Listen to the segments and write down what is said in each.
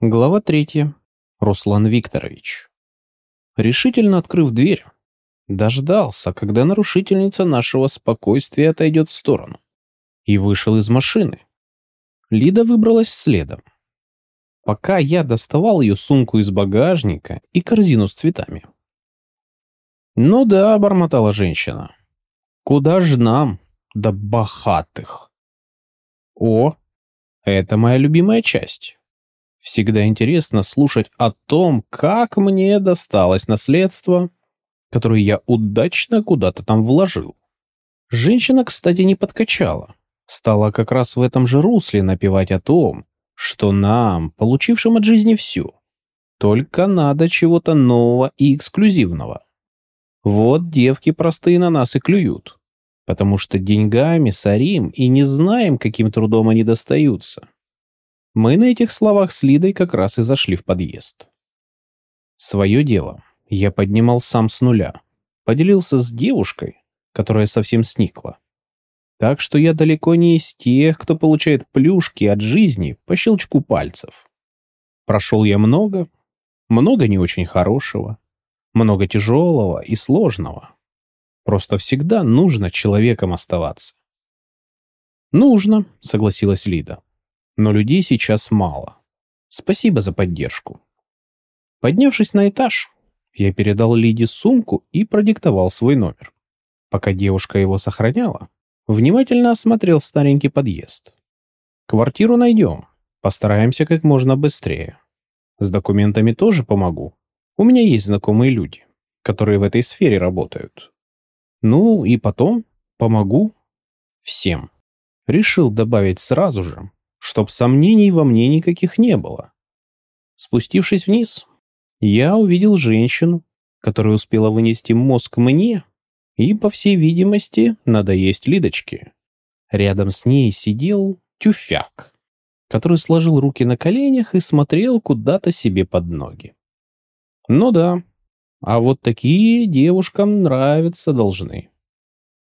Глава третья. Руслан Викторович. Решительно открыв дверь, дождался, когда нарушительница нашего спокойствия отойдет в сторону, и вышел из машины. Лида выбралась следом. Пока я доставал ее сумку из багажника и корзину с цветами. «Ну да», — бормотала женщина, — «куда ж нам, до бахатых?» «О, это моя любимая часть». Всегда интересно слушать о том, как мне досталось наследство, которое я удачно куда-то там вложил. Женщина, кстати, не подкачала. Стала как раз в этом же русле напевать о том, что нам, получившим от жизни все, только надо чего-то нового и эксклюзивного. Вот девки простые на нас и клюют, потому что деньгами сорим и не знаем, каким трудом они достаются. Мы на этих словах с Лидой как раз и зашли в подъезд. Свое дело я поднимал сам с нуля, поделился с девушкой, которая совсем сникла. Так что я далеко не из тех, кто получает плюшки от жизни по щелчку пальцев. Прошел я много, много не очень хорошего, много тяжелого и сложного. Просто всегда нужно человеком оставаться. «Нужно», — согласилась Лида но людей сейчас мало. Спасибо за поддержку. Поднявшись на этаж, я передал Лиде сумку и продиктовал свой номер. Пока девушка его сохраняла, внимательно осмотрел старенький подъезд. Квартиру найдем, постараемся как можно быстрее. С документами тоже помогу. У меня есть знакомые люди, которые в этой сфере работают. Ну и потом помогу всем. Решил добавить сразу же, чтоб сомнений во мне никаких не было. Спустившись вниз, я увидел женщину, которая успела вынести мозг мне и, по всей видимости, надоесть Лидочке. Рядом с ней сидел тюфяк, который сложил руки на коленях и смотрел куда-то себе под ноги. Ну да, а вот такие девушкам нравиться должны.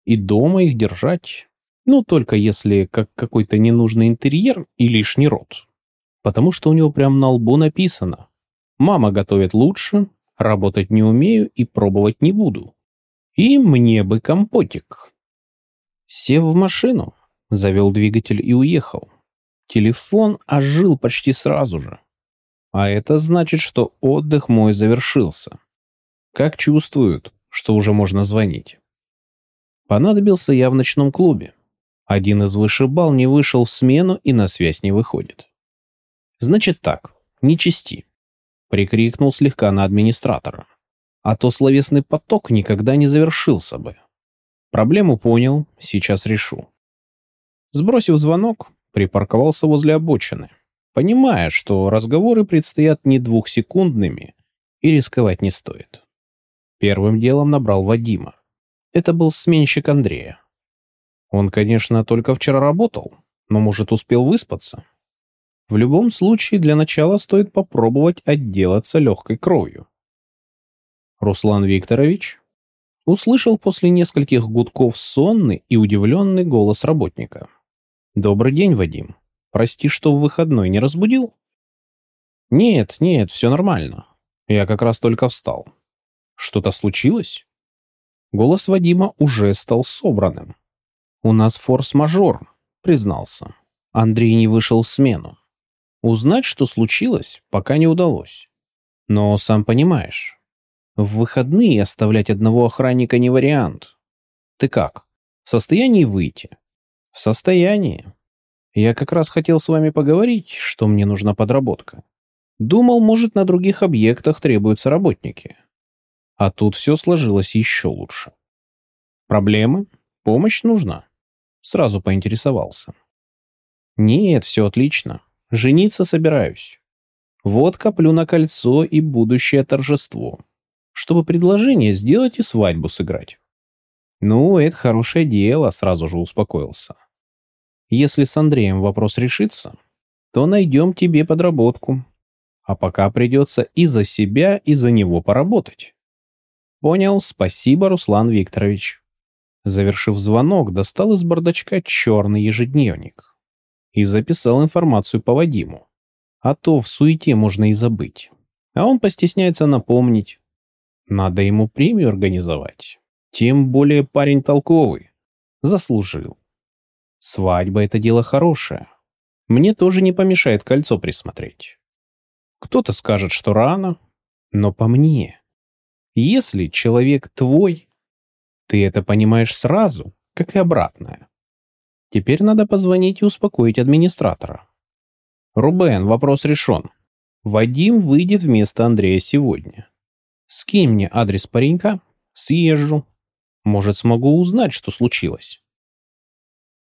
И дома их держать ну, только если как какой-то ненужный интерьер и лишний рот. Потому что у него прям на лбу написано «Мама готовит лучше, работать не умею и пробовать не буду. И мне бы компотик». Сев в машину, завел двигатель и уехал. Телефон ожил почти сразу же. А это значит, что отдых мой завершился. Как чувствуют, что уже можно звонить. Понадобился я в ночном клубе. Один из вышибал не вышел в смену и на связь не выходит. Значит так, не чисти. Прикрикнул слегка на администратора. А то словесный поток никогда не завершился бы. Проблему понял, сейчас решу. Сбросив звонок, припарковался возле обочины, понимая, что разговоры предстоят не двухсекундными и рисковать не стоит. Первым делом набрал Вадима. Это был сменщик Андрея. Он, конечно, только вчера работал, но, может, успел выспаться. В любом случае, для начала стоит попробовать отделаться легкой кровью. Руслан Викторович услышал после нескольких гудков сонный и удивленный голос работника. «Добрый день, Вадим. Прости, что в выходной не разбудил?» «Нет, нет, все нормально. Я как раз только встал. Что-то случилось?» Голос Вадима уже стал собранным. «У нас форс-мажор», — признался. Андрей не вышел в смену. Узнать, что случилось, пока не удалось. Но сам понимаешь, в выходные оставлять одного охранника не вариант. Ты как, в состоянии выйти? В состоянии. Я как раз хотел с вами поговорить, что мне нужна подработка. Думал, может, на других объектах требуются работники. А тут все сложилось еще лучше. Проблемы? Помощь нужна? Сразу поинтересовался. Нет, все отлично. Жениться собираюсь. Вот коплю на кольцо и будущее торжество. Чтобы предложение сделать и свадьбу сыграть. Ну, это хорошее дело, сразу же успокоился. Если с Андреем вопрос решится, то найдем тебе подработку. А пока придется и за себя, и за него поработать. Понял, спасибо, Руслан Викторович. Завершив звонок, достал из бардачка черный ежедневник и записал информацию по Вадиму. А то в суете можно и забыть. А он постесняется напомнить. Надо ему премию организовать. Тем более парень толковый. Заслужил. Свадьба — это дело хорошее. Мне тоже не помешает кольцо присмотреть. Кто-то скажет, что рано, но по мне. Если человек твой, ты это понимаешь сразу, как и обратное. Теперь надо позвонить и успокоить администратора. Рубен, вопрос решен. Вадим выйдет вместо Андрея сегодня. Скинь мне адрес паренька, съезжу. Может, смогу узнать, что случилось.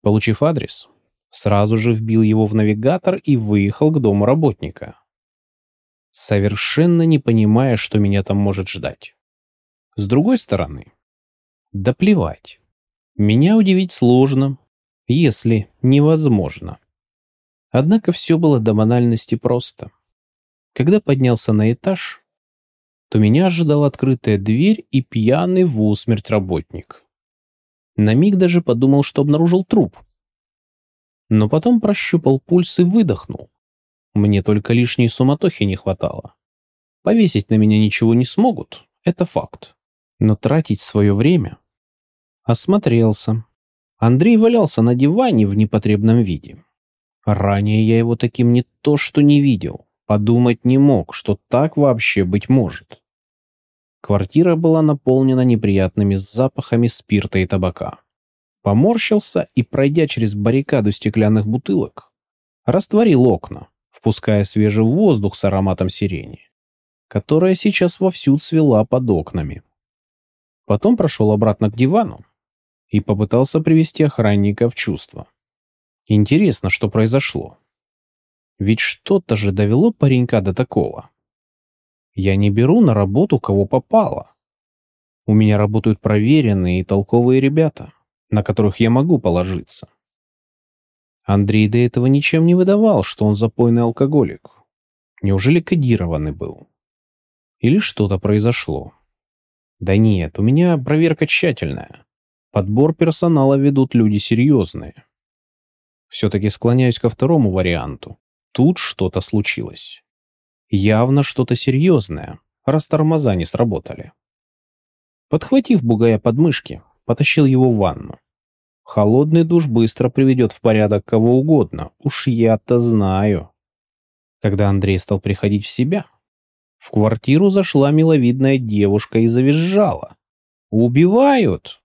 Получив адрес, сразу же вбил его в навигатор и выехал к дому работника. Совершенно не понимая, что меня там может ждать. С другой стороны, да плевать. Меня удивить сложно, если невозможно. Однако все было до банальности просто. Когда поднялся на этаж, то меня ожидала открытая дверь и пьяный в усмерть работник. На миг даже подумал, что обнаружил труп. Но потом прощупал пульс и выдохнул. Мне только лишней суматохи не хватало. Повесить на меня ничего не смогут, это факт. Но тратить свое время... Осмотрелся. Андрей валялся на диване в непотребном виде. Ранее я его таким не то что не видел, подумать не мог, что так вообще быть может. Квартира была наполнена неприятными запахами спирта и табака. Поморщился и, пройдя через баррикаду стеклянных бутылок, растворил окна, впуская свежий воздух с ароматом сирени, которая сейчас вовсю цвела под окнами. Потом прошел обратно к дивану и попытался привести охранника в чувство. Интересно, что произошло. Ведь что-то же довело паренька до такого. Я не беру на работу, кого попало. У меня работают проверенные и толковые ребята, на которых я могу положиться. Андрей до этого ничем не выдавал, что он запойный алкоголик. Неужели кодированный был? Или что-то произошло? Да нет, у меня проверка тщательная. Подбор персонала ведут люди серьезные. Все-таки склоняюсь ко второму варианту. Тут что-то случилось. Явно что-то серьезное, раз тормоза не сработали. Подхватив бугая под мышки, потащил его в ванну. Холодный душ быстро приведет в порядок кого угодно, уж я-то знаю. Когда Андрей стал приходить в себя, в квартиру зашла миловидная девушка и завизжала. «Убивают!»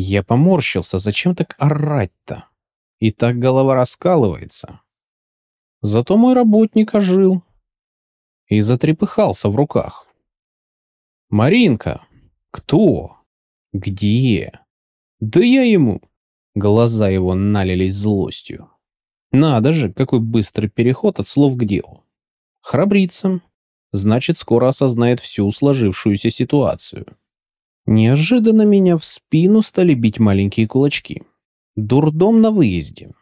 Я поморщился, зачем так орать-то? И так голова раскалывается. Зато мой работник ожил и затрепыхался в руках. «Маринка! Кто? Где? Да я ему!» Глаза его налились злостью. Надо же, какой быстрый переход от слов к делу. Храбрится. Значит, скоро осознает всю сложившуюся ситуацию. Неожиданно меня в спину стали бить маленькие кулачки. Дурдом на выезде.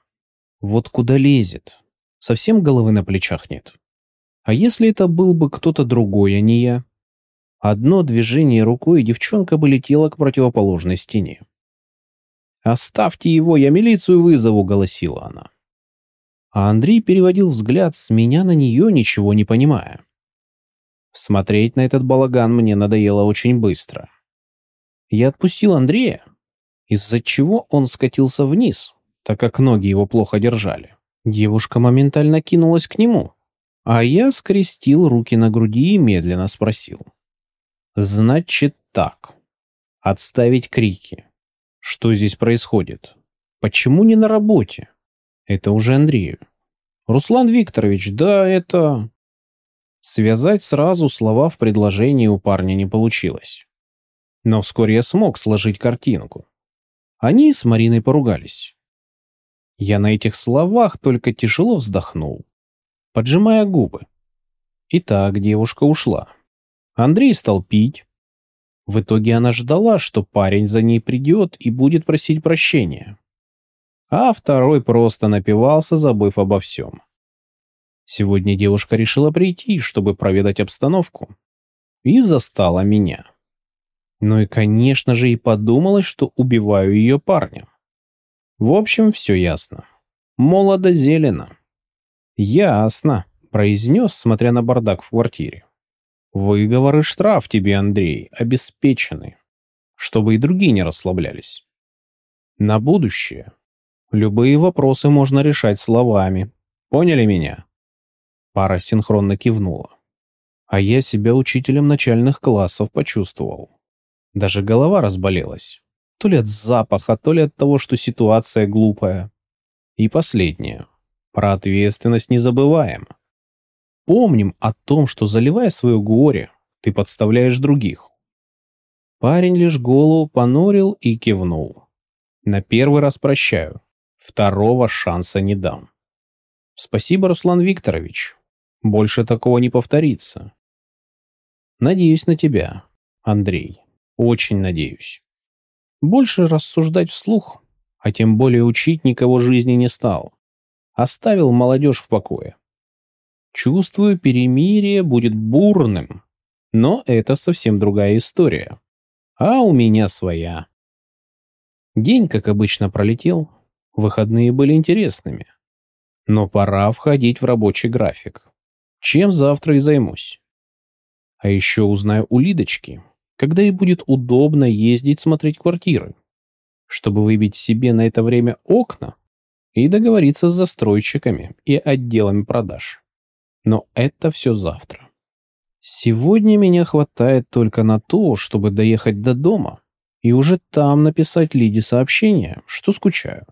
Вот куда лезет. Совсем головы на плечах нет. А если это был бы кто-то другой, а не я? Одно движение рукой, и девчонка бы летела к противоположной стене. «Оставьте его, я милицию вызову», — голосила она. А Андрей переводил взгляд с меня на нее, ничего не понимая. Смотреть на этот балаган мне надоело очень быстро. Я отпустил Андрея, из-за чего он скатился вниз, так как ноги его плохо держали. Девушка моментально кинулась к нему, а я скрестил руки на груди и медленно спросил. «Значит так. Отставить крики. Что здесь происходит? Почему не на работе? Это уже Андрею. Руслан Викторович, да, это...» Связать сразу слова в предложении у парня не получилось. Но вскоре я смог сложить картинку. Они с Мариной поругались. Я на этих словах только тяжело вздохнул, поджимая губы. Итак, девушка ушла. Андрей стал пить. В итоге она ждала, что парень за ней придет и будет просить прощения. А второй просто напивался, забыв обо всем. Сегодня девушка решила прийти, чтобы проведать обстановку. И застала меня. Ну и, конечно же, и подумалось, что убиваю ее парня. В общем, все ясно. Молодо-зелено. Ясно. произнес, смотря на бардак в квартире. Выговор и штраф тебе, Андрей, обеспечены, чтобы и другие не расслаблялись. На будущее любые вопросы можно решать словами. Поняли меня? Пара синхронно кивнула. А я себя учителем начальных классов почувствовал. Даже голова разболелась. То ли от запаха, то ли от того, что ситуация глупая. И последнее. Про ответственность не забываем. Помним о том, что заливая свое горе, ты подставляешь других. Парень лишь голову понурил и кивнул. На первый раз прощаю. Второго шанса не дам. Спасибо, Руслан Викторович. Больше такого не повторится. Надеюсь на тебя, Андрей. Очень надеюсь. Больше рассуждать вслух, а тем более учить никого жизни не стал. Оставил молодежь в покое. Чувствую, перемирие будет бурным, но это совсем другая история. А у меня своя. День, как обычно, пролетел. Выходные были интересными. Но пора входить в рабочий график. Чем завтра и займусь. А еще узнаю у Лидочки, когда ей будет удобно ездить смотреть квартиры, чтобы выбить себе на это время окна и договориться с застройщиками и отделами продаж. Но это все завтра. Сегодня меня хватает только на то, чтобы доехать до дома и уже там написать Лиде сообщение, что скучаю.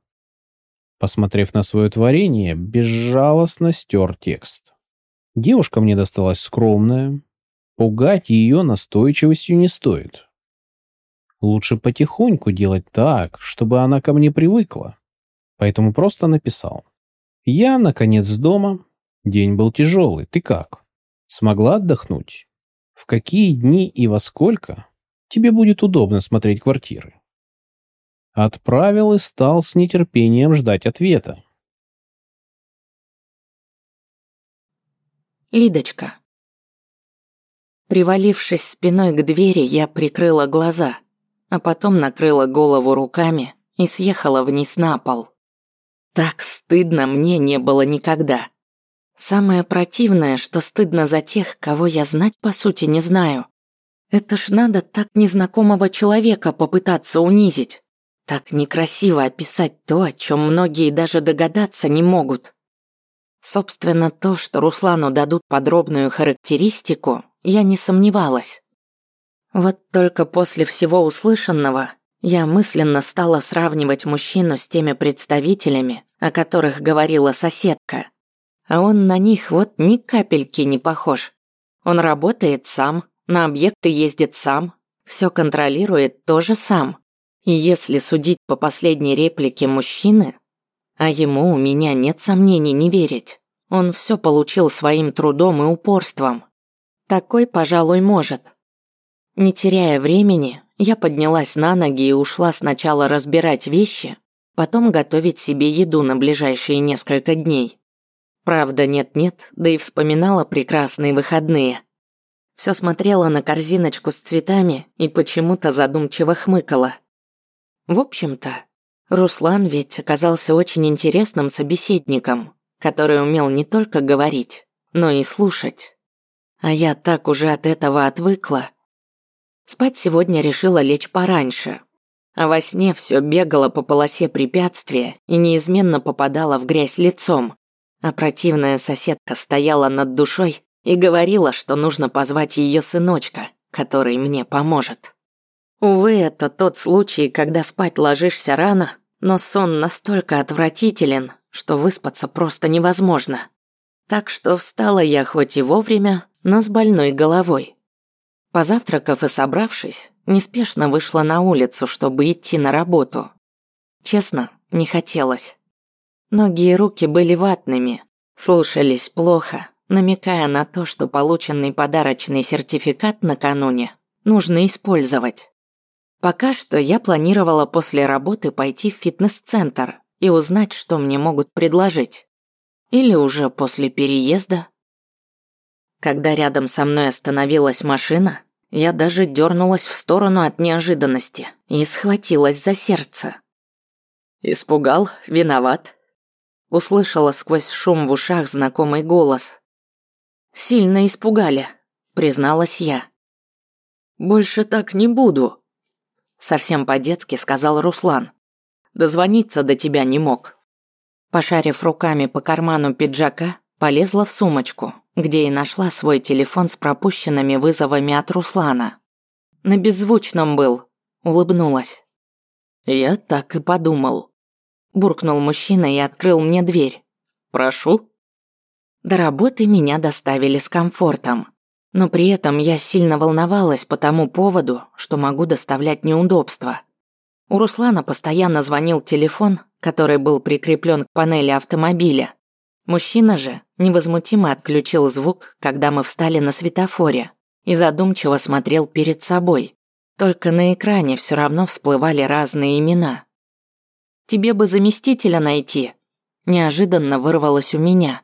Посмотрев на свое творение, безжалостно стер текст. Девушка мне досталась скромная. Пугать ее настойчивостью не стоит. Лучше потихоньку делать так, чтобы она ко мне привыкла. Поэтому просто написал. Я, наконец, дома, День был тяжелый. Ты как? Смогла отдохнуть? В какие дни и во сколько тебе будет удобно смотреть квартиры? Отправил и стал с нетерпением ждать ответа. Лидочка. Привалившись спиной к двери, я прикрыла глаза, а потом накрыла голову руками и съехала вниз на пол. Так стыдно мне не было никогда. Самое противное, что стыдно за тех, кого я знать по сути не знаю. Это ж надо так незнакомого человека попытаться унизить. Так некрасиво описать то, о чем многие даже догадаться не могут. Собственно, то, что Руслану дадут подробную характеристику, я не сомневалась. Вот только после всего услышанного я мысленно стала сравнивать мужчину с теми представителями, о которых говорила соседка. А он на них вот ни капельки не похож. Он работает сам, на объекты ездит сам, все контролирует тоже сам. И если судить по последней реплике мужчины, а ему у меня нет сомнений не верить, он все получил своим трудом и упорством. Такой, пожалуй, может. Не теряя времени, я поднялась на ноги и ушла сначала разбирать вещи, потом готовить себе еду на ближайшие несколько дней. Правда, нет-нет, да и вспоминала прекрасные выходные. Все смотрела на корзиночку с цветами и почему-то задумчиво хмыкала. В общем-то, Руслан ведь оказался очень интересным собеседником, который умел не только говорить, но и слушать. А я так уже от этого отвыкла. Спать сегодня решила лечь пораньше, а во сне все бегала по полосе препятствия и неизменно попадала в грязь лицом, а противная соседка стояла над душой и говорила, что нужно позвать ее сыночка, который мне поможет. Увы, это тот случай, когда спать ложишься рано, но сон настолько отвратителен, что выспаться просто невозможно. Так что встала я хоть и вовремя, но с больной головой. Позавтракав и собравшись, неспешно вышла на улицу, чтобы идти на работу. Честно, не хотелось. Ноги и руки были ватными, слушались плохо, намекая на то, что полученный подарочный сертификат накануне нужно использовать. Пока что я планировала после работы пойти в фитнес-центр и узнать, что мне могут предложить. Или уже после переезда. Когда рядом со мной остановилась машина, я даже дернулась в сторону от неожиданности и схватилась за сердце. Испугал, виноват, Услышала сквозь шум в ушах знакомый голос. Сильно испугали, призналась я. Больше так не буду, совсем по-детски сказал Руслан. Дозвониться до тебя не мог. Пошарив руками по карману пиджака, полезла в сумочку, где и нашла свой телефон с пропущенными вызовами от Руслана. На беззвучном был, улыбнулась. Я так и подумал. Буркнул мужчина и открыл мне дверь. Прошу. До работы меня доставили с комфортом. Но при этом я сильно волновалась по тому поводу, что могу доставлять неудобства. У Руслана постоянно звонил телефон, который был прикреплен к панели автомобиля. Мужчина же невозмутимо отключил звук, когда мы встали на светофоре, и задумчиво смотрел перед собой. Только на экране все равно всплывали разные имена. «Тебе бы заместителя найти», – неожиданно вырвалось у меня.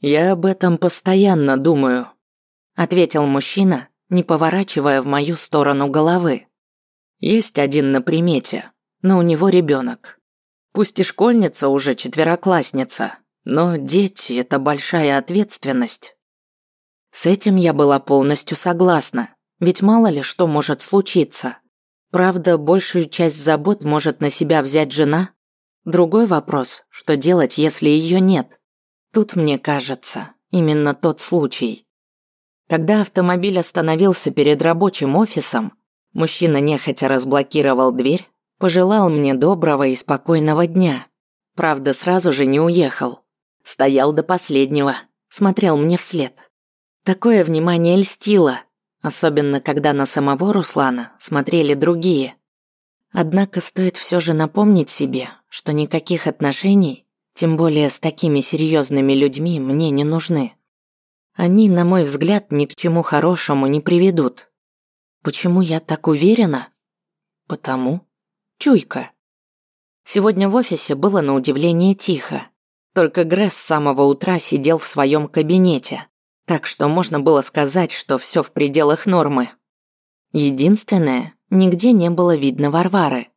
«Я об этом постоянно думаю», – ответил мужчина, не поворачивая в мою сторону головы. «Есть один на примете, но у него ребенок. Пусть и школьница уже четвероклассница, но дети – это большая ответственность». С этим я была полностью согласна, ведь мало ли что может случиться. Правда, большую часть забот может на себя взять жена. Другой вопрос, что делать, если ее нет? Тут, мне кажется, именно тот случай. Когда автомобиль остановился перед рабочим офисом, мужчина нехотя разблокировал дверь, пожелал мне доброго и спокойного дня. Правда, сразу же не уехал. Стоял до последнего, смотрел мне вслед. Такое внимание льстило, особенно когда на самого Руслана смотрели другие. Однако стоит все же напомнить себе, что никаких отношений, тем более с такими серьезными людьми, мне не нужны. Они, на мой взгляд, ни к чему хорошему не приведут. Почему я так уверена? Потому. Чуйка. Сегодня в офисе было на удивление тихо. Только Гресс с самого утра сидел в своем кабинете, так что можно было сказать, что все в пределах нормы. Единственное, нигде не было видно Варвары.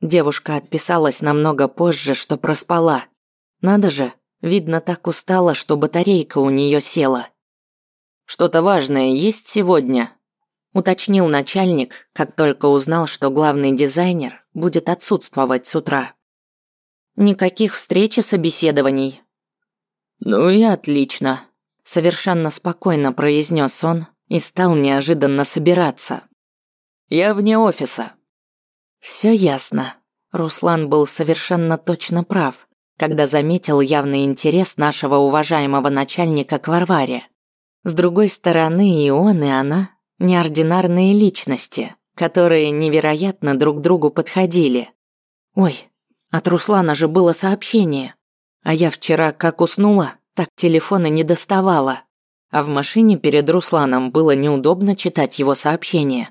Девушка отписалась намного позже, что проспала. Надо же, видно, так устала, что батарейка у нее села. «Что-то важное есть сегодня?» уточнил начальник, как только узнал, что главный дизайнер будет отсутствовать с утра. Никаких встреч и собеседований. Ну и отлично, совершенно спокойно произнес он и стал неожиданно собираться. Я вне офиса. Все ясно. Руслан был совершенно точно прав, когда заметил явный интерес нашего уважаемого начальника к Варваре. С другой стороны, и он, и она – неординарные личности, которые невероятно друг другу подходили. Ой, от Руслана же было сообщение. А я вчера как уснула, так телефона не доставала. А в машине перед Русланом было неудобно читать его сообщение.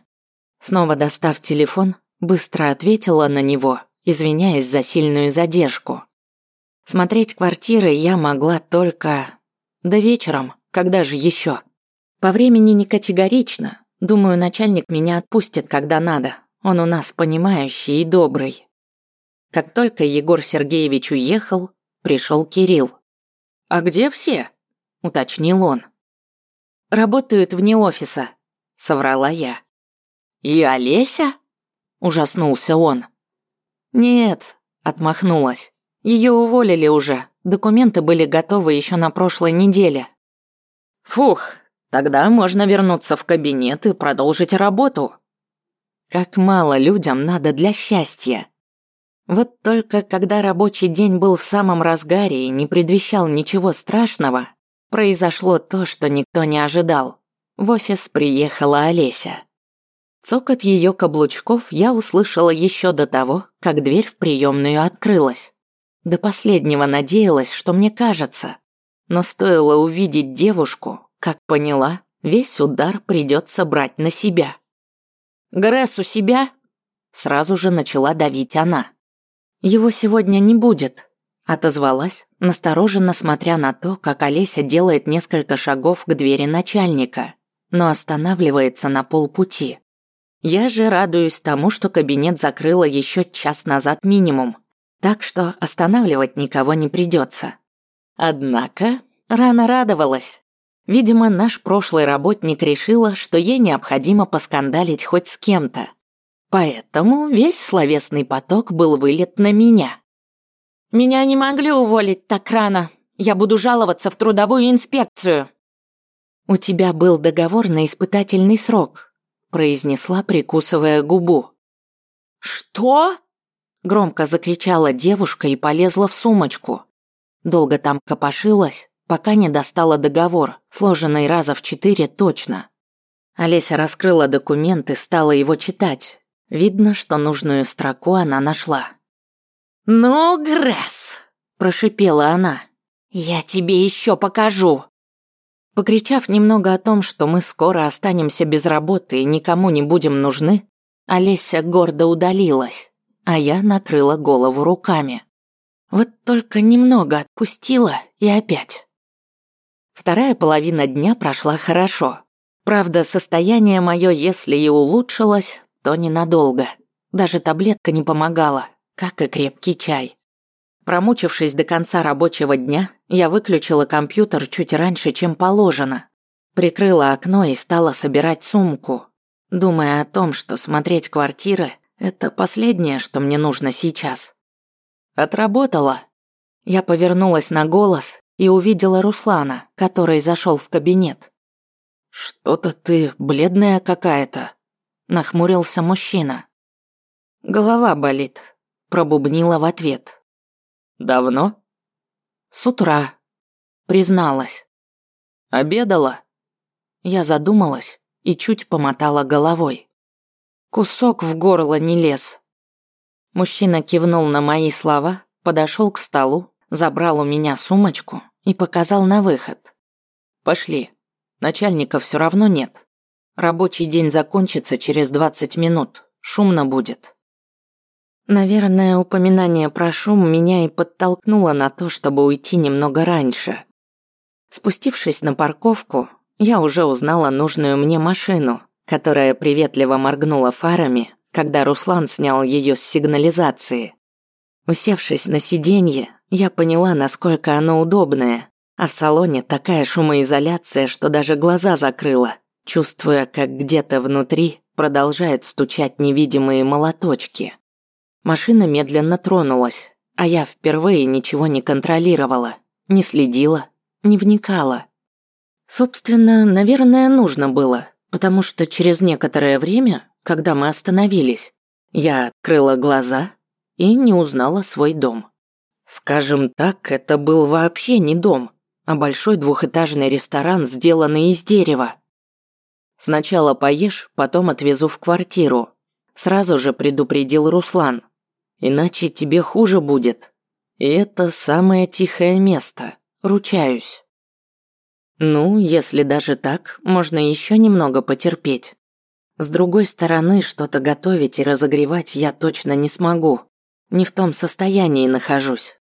Снова достав телефон, быстро ответила на него, извиняясь за сильную задержку. Смотреть квартиры я могла только... До вечером, когда же еще? По времени не категорично. Думаю, начальник меня отпустит, когда надо. Он у нас понимающий и добрый. Как только Егор Сергеевич уехал, пришел Кирилл. «А где все?» – уточнил он. «Работают вне офиса», – соврала я. «И Олеся?» – ужаснулся он. «Нет», – отмахнулась. Ее уволили уже, документы были готовы еще на прошлой неделе. «Фух, тогда можно вернуться в кабинет и продолжить работу». Как мало людям надо для счастья. Вот только когда рабочий день был в самом разгаре и не предвещал ничего страшного, произошло то, что никто не ожидал. В офис приехала Олеся. Цокот ее каблучков я услышала еще до того, как дверь в приемную открылась. До последнего надеялась, что мне кажется. Но стоило увидеть девушку, как поняла, весь удар придется брать на себя. «Гресс у себя?» Сразу же начала давить она. «Его сегодня не будет», – отозвалась, настороженно смотря на то, как Олеся делает несколько шагов к двери начальника, но останавливается на полпути. Я же радуюсь тому, что кабинет закрыла еще час назад минимум, так что останавливать никого не придется. Однако рано радовалась. Видимо, наш прошлый работник решила, что ей необходимо поскандалить хоть с кем-то. Поэтому весь словесный поток был вылет на меня. «Меня не могли уволить так рано. Я буду жаловаться в трудовую инспекцию». «У тебя был договор на испытательный срок», произнесла, прикусывая губу. «Что?» Громко закричала девушка и полезла в сумочку. Долго там копошилась, пока не достала договор, сложенный раза в четыре точно. Олеся раскрыла документ и стала его читать. Видно, что нужную строку она нашла. «Ну, Гресс!» – прошипела она. «Я тебе еще покажу!» Покричав немного о том, что мы скоро останемся без работы и никому не будем нужны, Олеся гордо удалилась, а я накрыла голову руками. Вот только немного отпустила и опять. Вторая половина дня прошла хорошо. Правда, состояние мое, если и улучшилось, то ненадолго. Даже таблетка не помогала, как и крепкий чай. Промучившись до конца рабочего дня, я выключила компьютер чуть раньше, чем положено. Прикрыла окно и стала собирать сумку, думая о том, что смотреть квартиры – это последнее, что мне нужно сейчас. Отработала. Я повернулась на голос и увидела Руслана, который зашел в кабинет. «Что-то ты бледная какая-то», – нахмурился мужчина. «Голова болит», – пробубнила в ответ. Давно? С утра. Призналась. Обедала? Я задумалась и чуть помотала головой. Кусок в горло не лез. Мужчина кивнул на мои слова, подошел к столу, забрал у меня сумочку и показал на выход. Пошли. Начальника все равно нет. Рабочий день закончится через 20 минут. Шумно будет. Наверное, упоминание про шум меня и подтолкнуло на то, чтобы уйти немного раньше. Спустившись на парковку, я уже узнала нужную мне машину, которая приветливо моргнула фарами, когда Руслан снял ее с сигнализации. Усевшись на сиденье, я поняла, насколько оно удобное, а в салоне такая шумоизоляция, что даже глаза закрыла, чувствуя, как где-то внутри продолжают стучать невидимые молоточки. Машина медленно тронулась, а я впервые ничего не контролировала, не следила, не вникала. Собственно, наверное, нужно было, потому что через некоторое время, когда мы остановились, я открыла глаза и не узнала свой дом. Скажем так, это был вообще не дом, а большой двухэтажный ресторан, сделанный из дерева. Сначала поешь, потом отвезу в квартиру. Сразу же предупредил Руслан. Иначе тебе хуже будет. И это самое тихое место, ручаюсь. Ну, если даже так, можно еще немного потерпеть. С другой стороны, что-то готовить и разогревать я точно не смогу. Не в том состоянии нахожусь.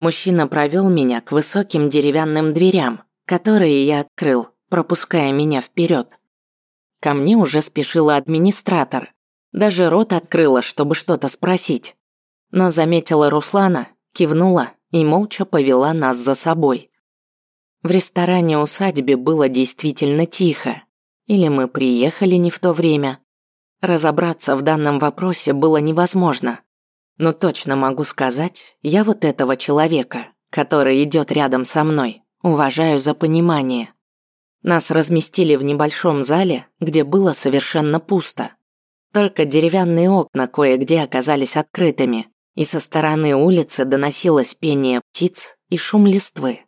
Мужчина провел меня к высоким деревянным дверям, которые я открыл, пропуская меня вперед. Ко мне уже спешила администратор, даже рот открыла, чтобы что-то спросить. Но заметила Руслана, кивнула и молча повела нас за собой. В ресторане усадьбе было действительно тихо. Или мы приехали не в то время. Разобраться в данном вопросе было невозможно. Но точно могу сказать, я вот этого человека, который идет рядом со мной, уважаю за понимание. Нас разместили в небольшом зале, где было совершенно пусто. Только деревянные окна кое-где оказались открытыми, и со стороны улицы доносилось пение птиц и шум листвы.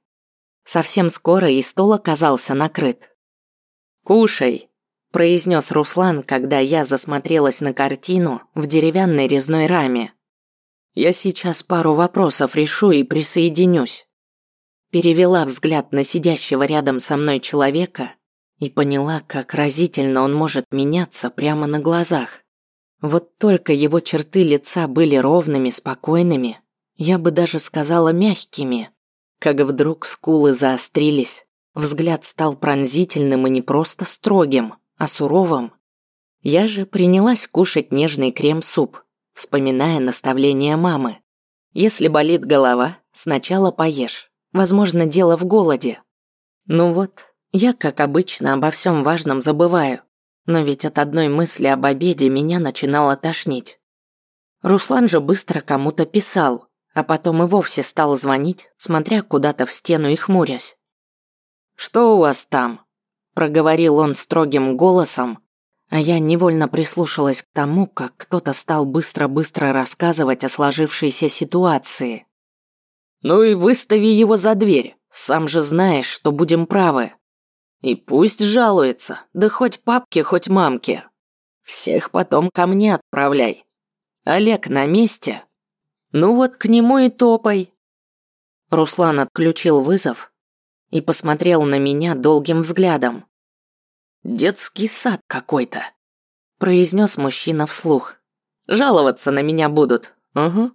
Совсем скоро и стол оказался накрыт. «Кушай», – произнес Руслан, когда я засмотрелась на картину в деревянной резной раме. «Я сейчас пару вопросов решу и присоединюсь». Перевела взгляд на сидящего рядом со мной человека и поняла, как разительно он может меняться прямо на глазах. Вот только его черты лица были ровными, спокойными, я бы даже сказала мягкими, как вдруг скулы заострились, взгляд стал пронзительным и не просто строгим, а суровым. Я же принялась кушать нежный крем-суп, вспоминая наставления мамы. Если болит голова, сначала поешь. Возможно, дело в голоде. Ну вот, Я, как обычно, обо всем важном забываю. Но ведь от одной мысли об обеде меня начинало тошнить. Руслан же быстро кому-то писал, а потом и вовсе стал звонить, смотря куда-то в стену и хмурясь. «Что у вас там?» – проговорил он строгим голосом, а я невольно прислушалась к тому, как кто-то стал быстро-быстро рассказывать о сложившейся ситуации. «Ну и выстави его за дверь, сам же знаешь, что будем правы. И пусть жалуется, да хоть папке, хоть мамке. Всех потом ко мне отправляй. Олег на месте? Ну вот к нему и топай». Руслан отключил вызов и посмотрел на меня долгим взглядом. «Детский сад какой-то», – произнес мужчина вслух. «Жаловаться на меня будут. Угу.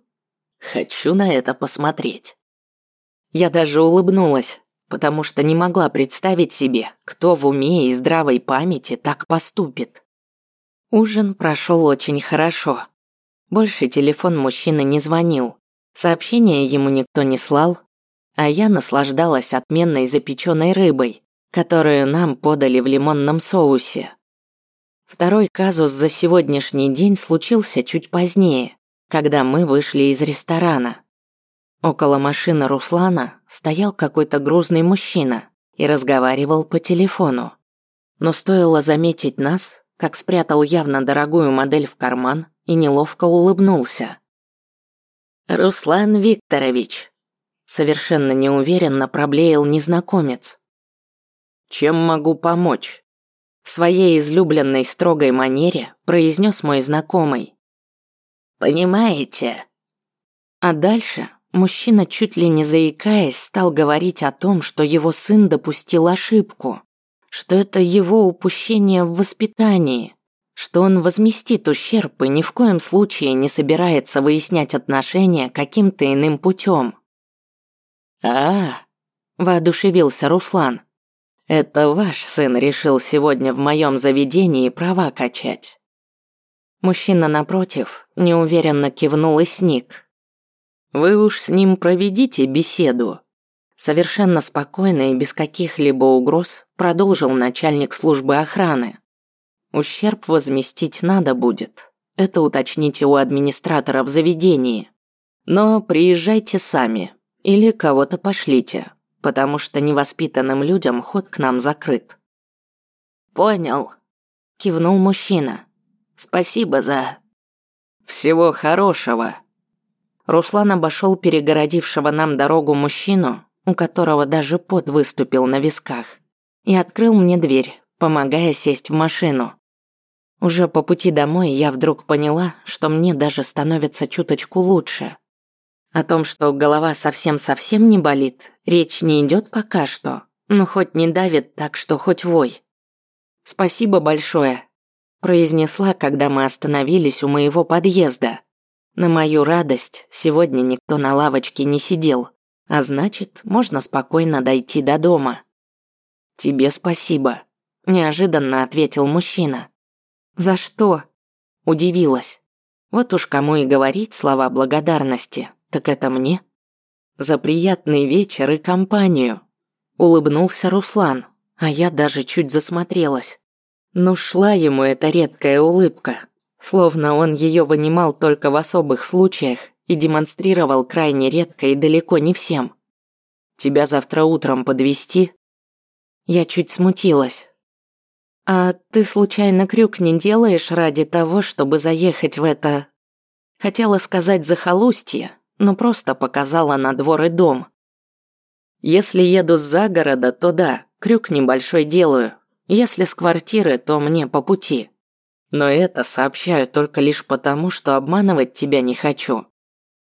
Хочу на это посмотреть». Я даже улыбнулась, потому что не могла представить себе, кто в уме и здравой памяти так поступит. Ужин прошел очень хорошо. Больше телефон мужчины не звонил, сообщения ему никто не слал, а я наслаждалась отменной запеченной рыбой, которую нам подали в лимонном соусе. Второй казус за сегодняшний день случился чуть позднее, когда мы вышли из ресторана. Около машины Руслана стоял какой-то грузный мужчина и разговаривал по телефону. Но стоило заметить нас, как спрятал явно дорогую модель в карман и неловко улыбнулся. «Руслан Викторович», – совершенно неуверенно проблеял незнакомец. Чем могу помочь? В своей излюбленной строгой манере произнес мой знакомый. Понимаете? А дальше мужчина, чуть ли не заикаясь, стал говорить о том, что его сын допустил ошибку, что это его упущение в воспитании, что он возместит ущерб и ни в коем случае не собирается выяснять отношения каким-то иным путем. А, воодушевился Руслан. Это ваш сын решил сегодня в моем заведении права качать. Мужчина напротив неуверенно кивнул и сник. Вы уж с ним проведите беседу. Совершенно спокойно и без каких-либо угроз продолжил начальник службы охраны. Ущерб возместить надо будет. Это уточните у администратора в заведении. Но приезжайте сами или кого-то пошлите потому что невоспитанным людям ход к нам закрыт. Понял, кивнул мужчина. Спасибо за всего хорошего. Руслан обошел перегородившего нам дорогу мужчину, у которого даже пот выступил на висках, и открыл мне дверь, помогая сесть в машину. Уже по пути домой я вдруг поняла, что мне даже становится чуточку лучше. О том, что голова совсем-совсем не болит, речь не идет пока что, но хоть не давит так, что хоть вой. «Спасибо большое», – произнесла, когда мы остановились у моего подъезда. На мою радость, сегодня никто на лавочке не сидел, а значит, можно спокойно дойти до дома. «Тебе спасибо», – неожиданно ответил мужчина. «За что?» – удивилась. Вот уж кому и говорить слова благодарности. Так это мне? За приятный вечер и компанию. Улыбнулся Руслан, а я даже чуть засмотрелась. Ну шла ему эта редкая улыбка, словно он ее вынимал только в особых случаях и демонстрировал крайне редко и далеко не всем. Тебя завтра утром подвести? Я чуть смутилась. А ты случайно крюк не делаешь ради того, чтобы заехать в это... Хотела сказать захолустье, но просто показала на двор и дом. Если еду за города, то да, крюк небольшой делаю. Если с квартиры, то мне по пути. Но это сообщаю только лишь потому, что обманывать тебя не хочу.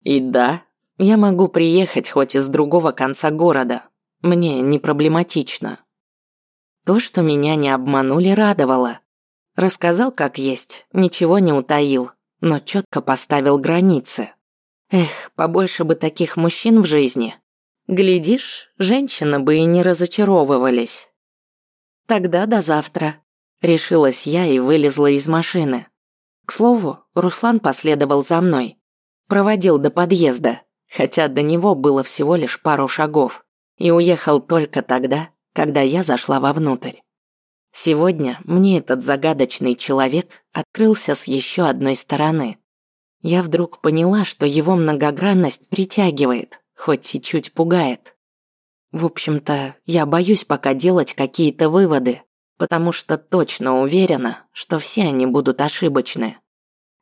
И да, я могу приехать хоть из другого конца города. Мне не проблематично. То, что меня не обманули, радовало. Рассказал как есть, ничего не утаил, но четко поставил границы. Эх, побольше бы таких мужчин в жизни. Глядишь, женщины бы и не разочаровывались. Тогда до завтра. Решилась я и вылезла из машины. К слову, Руслан последовал за мной. Проводил до подъезда, хотя до него было всего лишь пару шагов. И уехал только тогда, когда я зашла вовнутрь. Сегодня мне этот загадочный человек открылся с еще одной стороны. Я вдруг поняла, что его многогранность притягивает, хоть и чуть пугает. В общем-то, я боюсь пока делать какие-то выводы, потому что точно уверена, что все они будут ошибочны.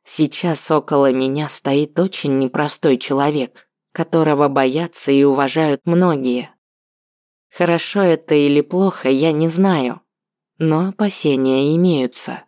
Сейчас около меня стоит очень непростой человек, которого боятся и уважают многие. Хорошо это или плохо, я не знаю, но опасения имеются.